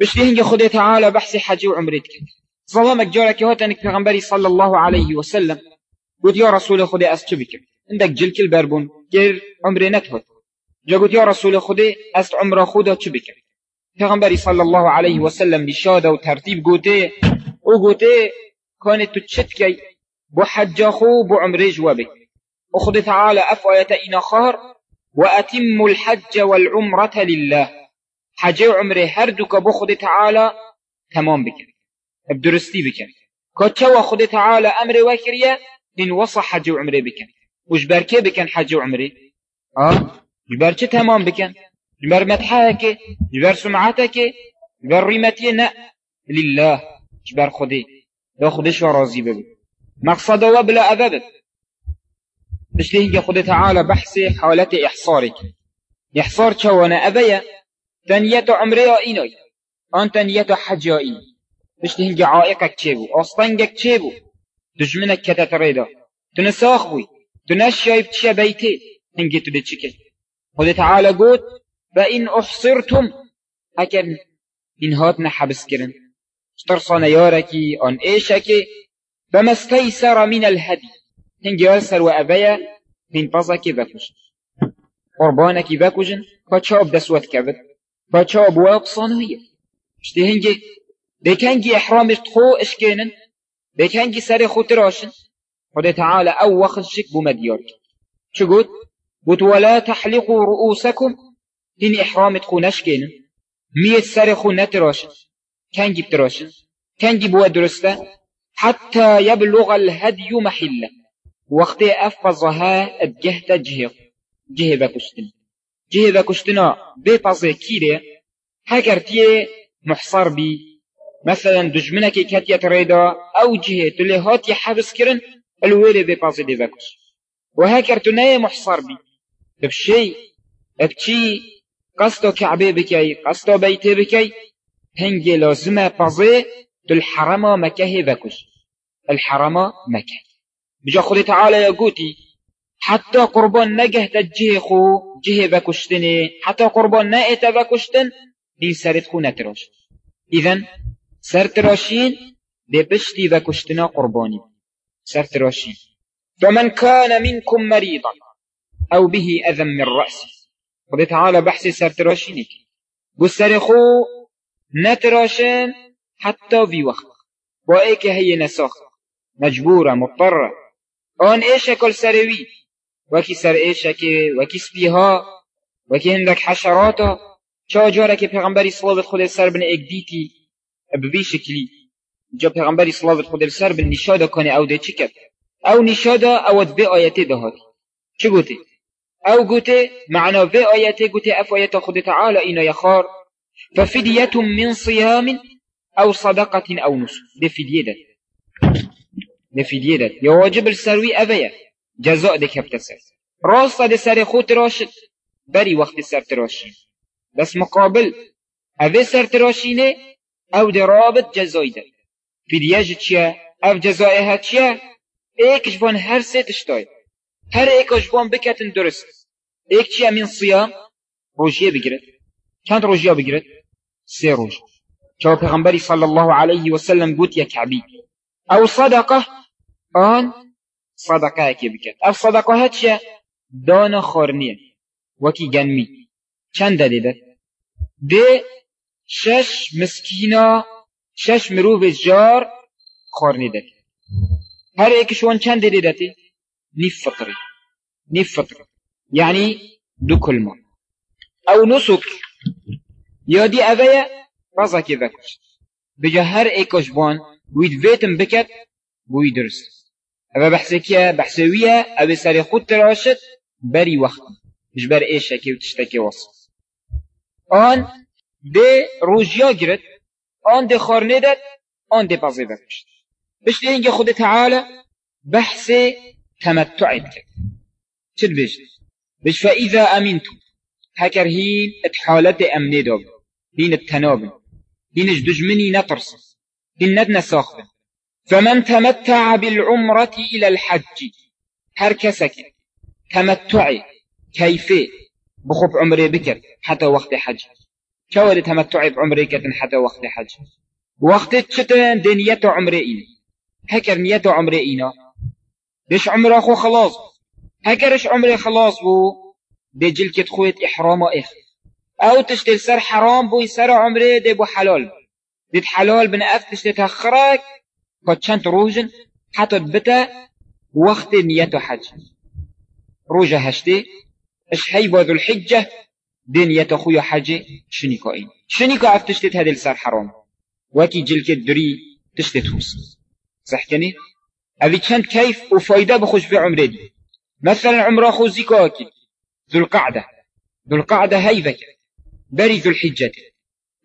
بشتهنج خدي تعالى بحث حج وعمرتك ظلمك جارك هاتنك پیغمبري صلى الله عليه وسلم. قلت يا رسول خدي أستبك عندك جلك البربون غير عمري نتهت جا قلت يا رسول خدي أست عمر خدا چبك پیغمبري صلى الله عليه وسلم نشاده وترتيب قوتي وقوتي كانت تشتكي بو حج خو بو جوابك وخدي تعالى أفاية إنا خار. وأتم الحج والعمرة لله. حج عمره هر دوك بو خدي تعالى تمام بكن بدرستي بكن كتشوا خدي تعالى أمر وكريا إن وصى حج وعمره بكن وش بركي بكن حج وعمره آه؟ جبر چه تمام بكن جبر مدحك جبر سمعتك جبر ريمتي نا لله. جبر خدي لو خدش راضي ببي مقصد وبلا أبدا ليه خدي تعالى بحثي حالة إحصارك إحصار شوانا أبيا تنية عمري إينوي أن تنية حجائي مش ليه عائقك تشيبو أصطنقك تشيبو دجمنك كتتريدا تنساخ بوي تنشايب تشا بيتي هنجي تدتشكل خدي تعالى قوت فإن أحصرتم أكن إن هاتنا حبس كرن اشترصنا ياركي أن إيشكي فما استيسر من الهدي هنجي أرسل وأبيا من بزكي بكوش قربانكي بكوجن فاتشاب دسوت كبد فاتشاب واب صانوية اشتي هنجي بكنجي إحرام تخو إشكينن بكنجي سري خو تراشن خدي تعالى أو وقت شك بمديارك شو قلت قلت ولا تحلقوا رؤوسكم دين إحرام تخو نشكينن مية سري خو نتراشن. كنجي بتراشن. كنجي بوا درسته. حتى يبلغ الهدي محله. وقت أفضها الجهد جهه جهه بكشتن جهه بكشتنا بپازه كيري هكر تيه محصر بي. مثلا دجمنك كاتية ريدا أو جهة تلهات يحبس كرن الويلي بپازه دي بكش وهكر تناي محصر بي. بشي بشي قصدو كعبه بكي قصدو بيته بكي هنجي لازمة بازه دل حرما مكه بكش الحرما مكه بجا خود تعالى يقولي حتى قربان نجه تجيه خو جه بكشتني. حتى قربان نائت بكشتن دي سرت خو نتراش إذن سر تراشين دي بشتي بكشتنا قرباني. سر تراشين فمن كان منكم مريضا أو به أذى من رأسه خود تعالى بحث سر تراشينك بسر خو نتراشن حتى في وقت. وإيك هي نساخ. مجبورة مضطرة. آن إيش كل سروي وكي سر إيش وكي سبيها وكي هندك حشراتا چا جارة که پیغمبری صلوات خود سر بن اگدیتی ببی شکلی جا پیغمبری صلوات خود سر بن نشادا کنه أو ده چکت أو نشادا أو به آیته دهات چه گوته أو گوته معنا به آیته گوته اف آیت خود تعالى اینا یخار ففدية من صيام أو صدقة أو نسك ده فدية ده نفیدیه یا واجب السروی اوه جزاء ده کبتسر راست ده سر خود راشد بری وقت سر تراشین بس مقابل اوه سر تراشینه أو ده رابط جزای ده. فیدیه چیه؟ أو جزای ها چیه؟ ایکش بان هر سه تشتای. هر ایکش بان بکتن درست. ایک چیه من صیام روژیه بگیرد. چند روژیه بگیرد؟ سه روژ. که پیغمبری صلی الله علیه وسلم گوت یا أو صدقه آن صدقه بکرد. اف صدقه ها چیه؟ دانا خورنیه. وکی گنمی. چند دیده ده شش مسکینا شش مروف جار خورنی ده هر ایکش وان چند دیده تی نیف فطری نیف فطری یعنی دو نسک یادی اوه رزا که بکش بجا هر ایکش بان وید ویتم بکت بوی أما بحثكيا بحثوية أو سري خود تراشد بري وقت مش بر ايشكي وتشتكي وصف آن ده روجيا گرد آن ده خارنه داد آن ده بازي بکشت بشت اینگه خود تعالى بحث تمتع کرد. چل بشت بش فإذا أمنتم هكر هين اتحالت أمني دوب هين التنابن هين جدجمني نطرس هين ندنا ساخبن فمن تمتع بالعمرة إلى الحج هر كسك تمتع كيف بخب عمره بكر حتى وقت حج. شو تمتع بعمرك حتى وقت حج. وقت تشتن دنيا عمري هكر نيته عمري إينا. ليش عمره خو خلاص. هكرش عمري خلاص بو. دي جلكت إحرام إخ. أو تشتل سر حرام بو سر عمري دي بو حلال. دي حلال بن أف تشتل قد شنت روجن حتى بتا وقت نيته حج. روجة هشتي اش هي ذو الحجة دين يتخوي حاجة شنيكو اين شنيكو اف تشتت هذا السر حرام. وكي جلك الدري تشتت هوس. صح أبي كانت كيف وفايدة بخش في عمري دي. مثلا عمرة خو زيكو أكيد ذو القعدة. ذو القعدة هاي ذكر بري ذو الحجة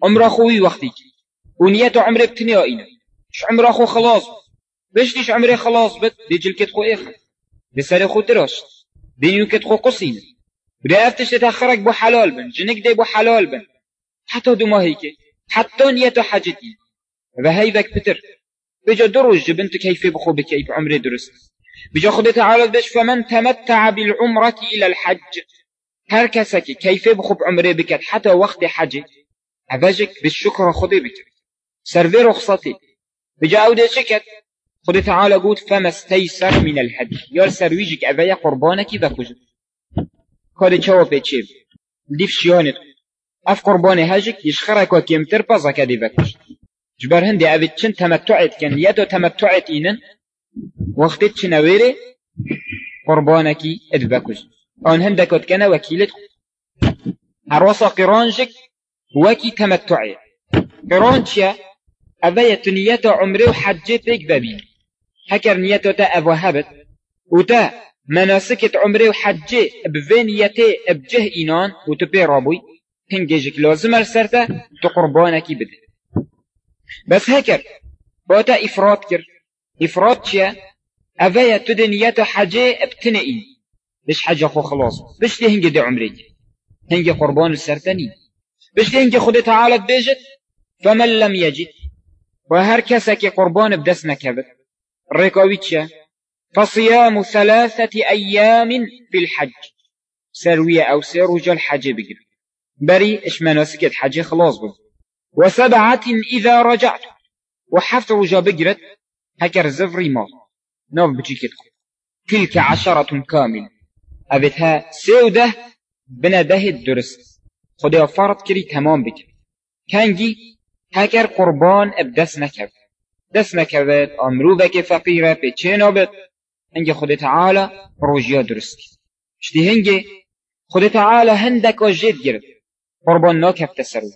عمرة خوي وقتك ونيته عمري بتنيا إينا ش عمره خو خلاص باش ليش عمري خلاص بت دي جلكت خو إخر بسر خو تراش دي نوكت خو قصين بدا افتش تتأخرك بو حلال بن جنك دي بو حلال بن حتى دو ما هيك حتى نيته حاجتي وهي ذاك بتر بجا دروج بنت كيف بخو بكيف عمري درست بجا خد تعالى بش فمن تمتع بالعمرة إلى الحج هر كسك كيف بخو بعمري بكت حتى وقت حج عباجك بالشكر خدي بك سرفي رخصتي بجا أودي شكت. خد تعالى قلت فما استيسر من الحج يال سرويجك أبايا قربانك بكوجت کاری چاو پیچیب دیف شیانت أف قربان هجک يشخرك وكيمتر بازا كدي بكش. جبر هندي أبد چن تمتعت كن. يدو تمتعت إينن وقتت چنويري قربانكي ادبكش آن هندك كان وكيلت. عروسا قرانجك. وكي تمتعي. قران أبايا تنيتا عمري وحجي بيك بابين هكر نيتا تا أبوهبت وتا مناسكت عمري وحجي بفينيتي بجه إينان وتبي رابوي هنجيجك لازم السرطة تقربانك بده. بس هكر باتا إفراد كر. إفراد شيا؟ أفايا تدنيات حجي ابتنئين بش حاجة خو خلاص. بش هنج دي عمري هنج قربان السرطاني بش هنج خود تعالى بيجت. فمن لم يجد وهر كسك قربان بدس نكبت ريكاوي فصيام ثلاثة أيام في الحج. سروية أو سيرجى الحج بقر بري إش مناسك الحج خلاص بل وسبعة إذا رجعت. وحفت رجا بقرت هكر زفري ما نوف بجيكتكم تلك عشرة كامل. أبتها سودة بنا ده الدرس خدا فرض كري تمام بك كانجي هكر قربان ابدس نكب دس نكبت أمرو بك فقيرة بچه بت هنگی خود تعالی روژیا درست شتی هنگی خود تعالی هندک و جد گرد قربان ناکب تسرو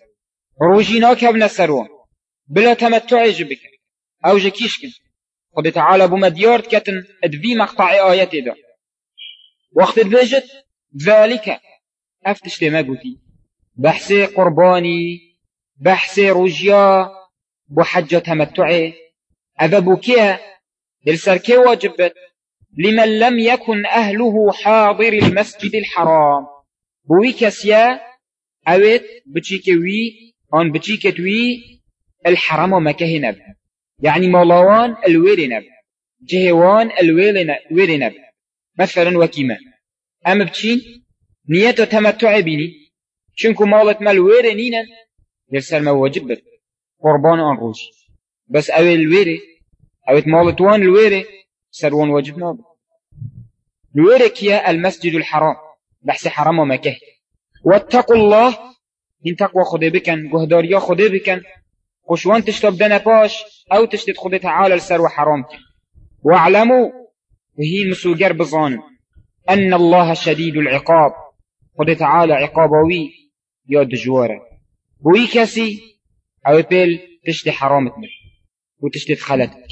روژی ناکب نسرو بلا تمتع جبك أو جكيش كن خود تعالى بو مديارت كتن ادفي مقطع آيات دا وقت البيجت ذلك افتش لما قوتي بحثي قرباني بحثي رجيا بو حجة تمتعي. اذا بوكيا دلسر واجبت لمن لم يكن أهله حاضر المسجد الحرام. بوي كسيا؟ أويت بچيكوي أن بچيكتوي الحرام مكه نب يعني مولوان الوير نب جهوان الوير نب مثلا وكيما أما بچين؟ نيته تمتع بيني. شنكو مالت مال نينا يرسل ما واجب قربان أن روش بس أوي الوير أويت مالت وان الوير سرون وجبنا نورك يا المسجد الحرام. بحث حرام ومكه واتقوا الله من تقوى خده بكن يا خده بكن قشوان تشتب دنا باش أو تشتد خده تعالى السر وحرام واعلموا وهي مسوجر بظان أن الله شديد العقاب. خده تعالى عقابوي يا دجوارة بوي كسي أو بيل تشتي حرامتنا وتشتد خلتك